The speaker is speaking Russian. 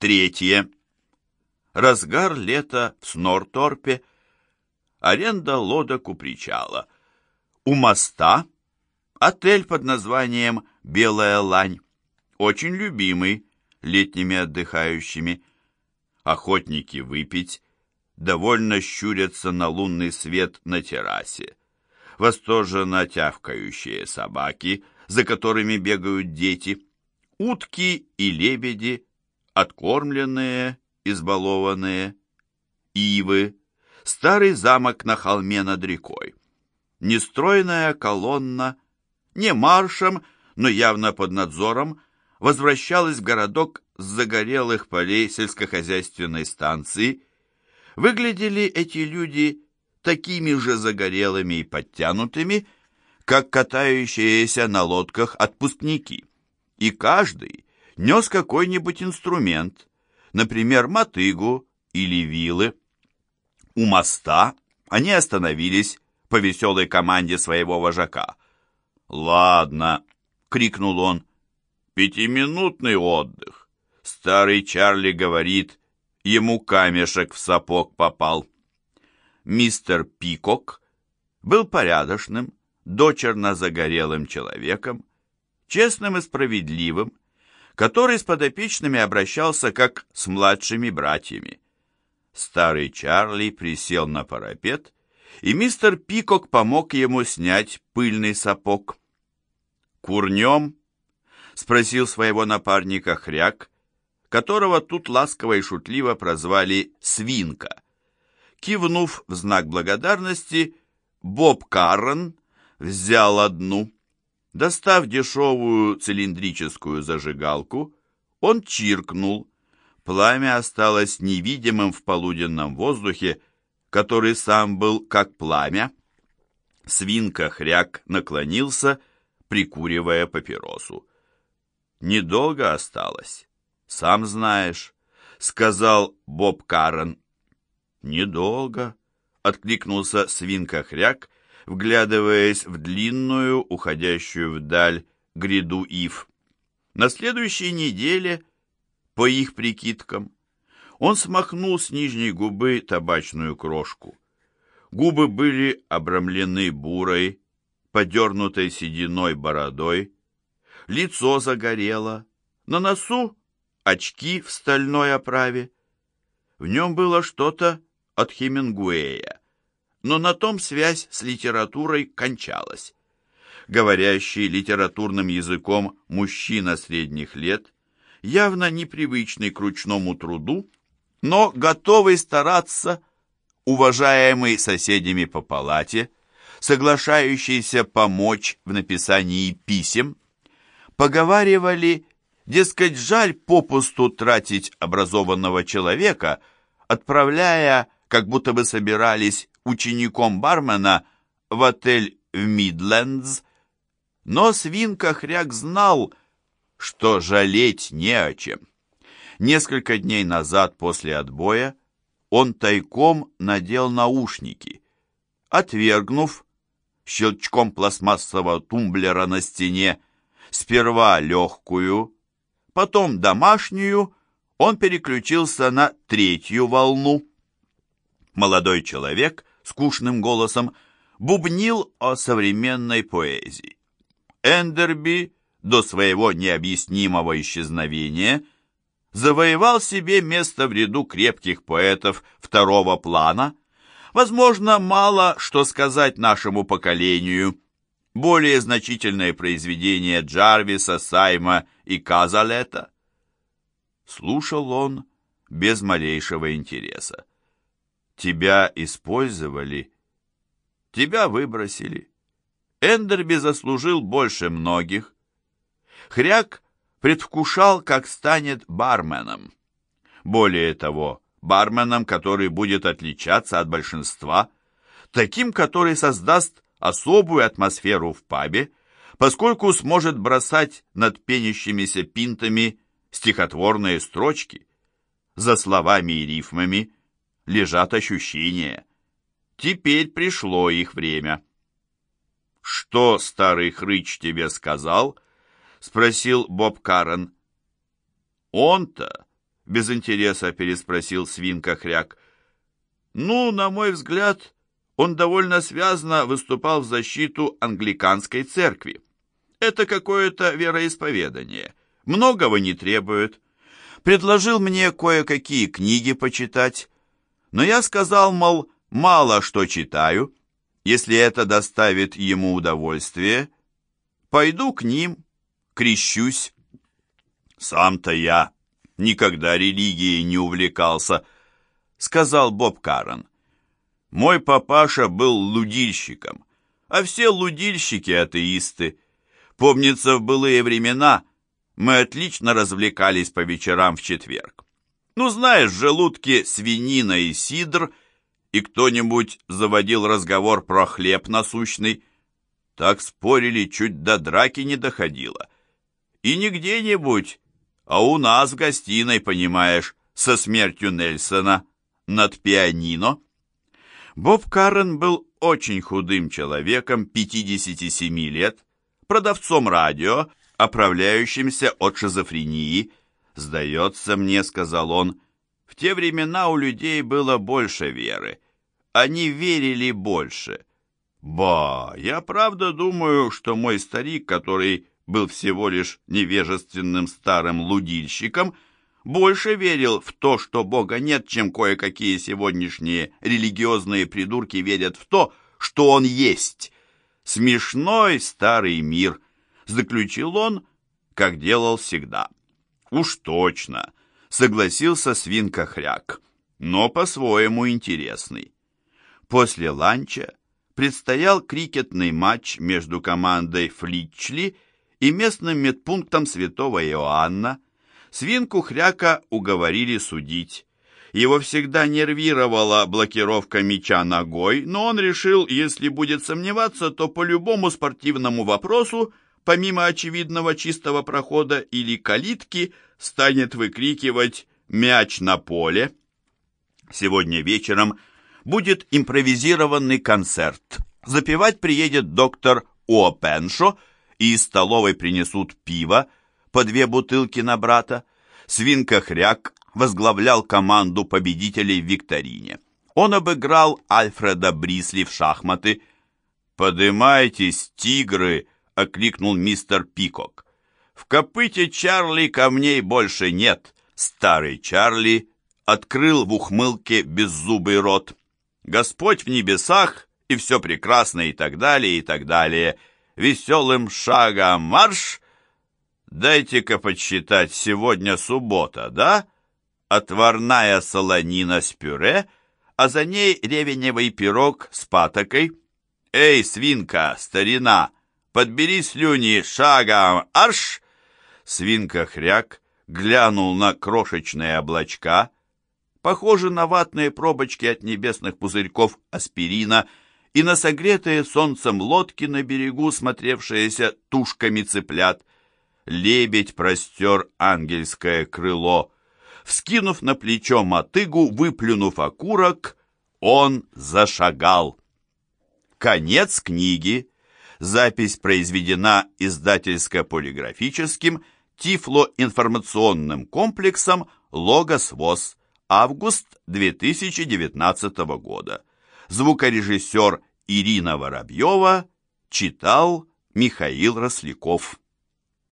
Третье. Разгар лета в Снорторпе. Аренда лодок у причала. У моста отель под названием «Белая лань». Очень любимый летними отдыхающими. Охотники выпить довольно щурятся на лунный свет на террасе. Восторженно тявкающие собаки, за которыми бегают дети, утки и лебеди, откормленные, избалованные, ивы, старый замок на холме над рекой. Нестройная колонна, не маршем, но явно под надзором, возвращалась в городок с загорелых полей сельскохозяйственной станции. Выглядели эти люди такими же загорелыми и подтянутыми, как катающиеся на лодках отпускники. И каждый нес какой-нибудь инструмент, например, мотыгу или вилы. У моста они остановились по веселой команде своего вожака. «Ладно», — крикнул он, — «пятиминутный отдых. Старый Чарли говорит, ему камешек в сапог попал». Мистер Пикок был порядочным, дочерно загорелым человеком, честным и справедливым, который с подопечными обращался как с младшими братьями. Старый Чарли присел на парапет, и мистер Пикок помог ему снять пыльный сапог. «Курнем?» — спросил своего напарника Хряк, которого тут ласково и шутливо прозвали «Свинка». Кивнув в знак благодарности, Боб Каррон взял одну. Достав дешевую цилиндрическую зажигалку, он чиркнул. Пламя осталось невидимым в полуденном воздухе, который сам был как пламя. Свинка-хряк наклонился прикуривая папиросу. «Недолго осталось, сам знаешь», — сказал Боб Карен. «Недолго», — откликнулся свинка-хряк, вглядываясь в длинную, уходящую вдаль гряду ив. На следующей неделе, по их прикидкам, он смахнул с нижней губы табачную крошку. Губы были обрамлены бурой, подернутой сединой бородой, лицо загорело, на носу очки в стальной оправе. В нем было что-то от Хемингуэя, но на том связь с литературой кончалась. Говорящий литературным языком мужчина средних лет, явно непривычный к ручному труду, но готовый стараться, уважаемый соседями по палате – соглашающийся помочь в написании писем, поговаривали, дескать, жаль попусту тратить образованного человека, отправляя, как будто бы собирались учеником бармена в отель в Мидлендс, но свинка хряк знал, что жалеть не о чем. Несколько дней назад после отбоя он тайком надел наушники, отвергнув щелчком пластмассового тумблера на стене, сперва легкую, потом домашнюю, он переключился на третью волну. Молодой человек скучным голосом бубнил о современной поэзии. Эндерби до своего необъяснимого исчезновения завоевал себе место в ряду крепких поэтов второго плана, Возможно, мало что сказать нашему поколению. Более значительные произведения Джарвиса, Сайма и Казалета. Слушал он без малейшего интереса. Тебя использовали, тебя выбросили. Эндерби заслужил больше многих. Хряк предвкушал, как станет барменом. Более того, барменом, который будет отличаться от большинства, таким, который создаст особую атмосферу в пабе, поскольку сможет бросать над пенящимися пинтами стихотворные строчки. За словами и рифмами лежат ощущения. Теперь пришло их время. «Что старый хрыч тебе сказал?» — спросил Боб Карен. «Он-то без интереса переспросил свинка Хряк. «Ну, на мой взгляд, он довольно связно выступал в защиту англиканской церкви. Это какое-то вероисповедание, многого не требует. Предложил мне кое-какие книги почитать, но я сказал, мол, мало что читаю. Если это доставит ему удовольствие, пойду к ним, крещусь. Сам-то я никогда религией не увлекался, сказал Боб Карен. Мой папаша был лудильщиком, а все лудильщики атеисты. Помнится, в былые времена мы отлично развлекались по вечерам в четверг. Ну, знаешь, желудки свинина и сидр, и кто-нибудь заводил разговор про хлеб насущный. Так спорили, чуть до драки не доходило. И не где-нибудь, а у нас в гостиной, понимаешь, со смертью Нельсона над пианино. Боб Каррен был очень худым человеком, 57 лет, продавцом радио, оправляющимся от шизофрении. «Сдается мне», — сказал он, — «в те времена у людей было больше веры. Они верили больше». «Ба, я правда думаю, что мой старик, который был всего лишь невежественным старым лудильщиком, — больше верил в то, что Бога нет, чем кое-какие сегодняшние религиозные придурки верят в то, что Он есть. Смешной старый мир, заключил он, как делал всегда. Уж точно, согласился свинка Хряк, но по-своему интересный. После ланча предстоял крикетный матч между командой Флитчли и местным медпунктом Святого Иоанна, Свинку Хряка уговорили судить. Его всегда нервировала блокировка мяча ногой, но он решил, если будет сомневаться, то по любому спортивному вопросу, помимо очевидного чистого прохода или калитки, станет выкрикивать «мяч на поле». Сегодня вечером будет импровизированный концерт. Запевать приедет доктор Уопеншо, и из столовой принесут пиво, по две бутылки на брата. Свинка Хряк возглавлял команду победителей в викторине. Он обыграл Альфреда Брисли в шахматы. «Подымайтесь, тигры!» — окликнул мистер Пикок. «В копыте Чарли камней больше нет!» Старый Чарли открыл в ухмылке беззубый рот. «Господь в небесах, и все прекрасно, и так далее, и так далее. Веселым шагом марш!» Дайте-ка подсчитать, сегодня суббота, да? Отварная солонина с пюре, а за ней ревеневый пирог с патокой. Эй, свинка, старина, подбери слюни шагом, арш! Свинка-хряк глянул на крошечные облачка, похожие на ватные пробочки от небесных пузырьков аспирина и на согретые солнцем лодки на берегу, смотревшиеся тушками цыплят лебедь простер ангельское крыло. Вскинув на плечо мотыгу, выплюнув окурок, он зашагал. Конец книги. Запись произведена издательско-полиграфическим Тифло-информационным комплексом «Логос ВОЗ», август 2019 года. Звукорежиссер Ирина Воробьева читал Михаил Росляков.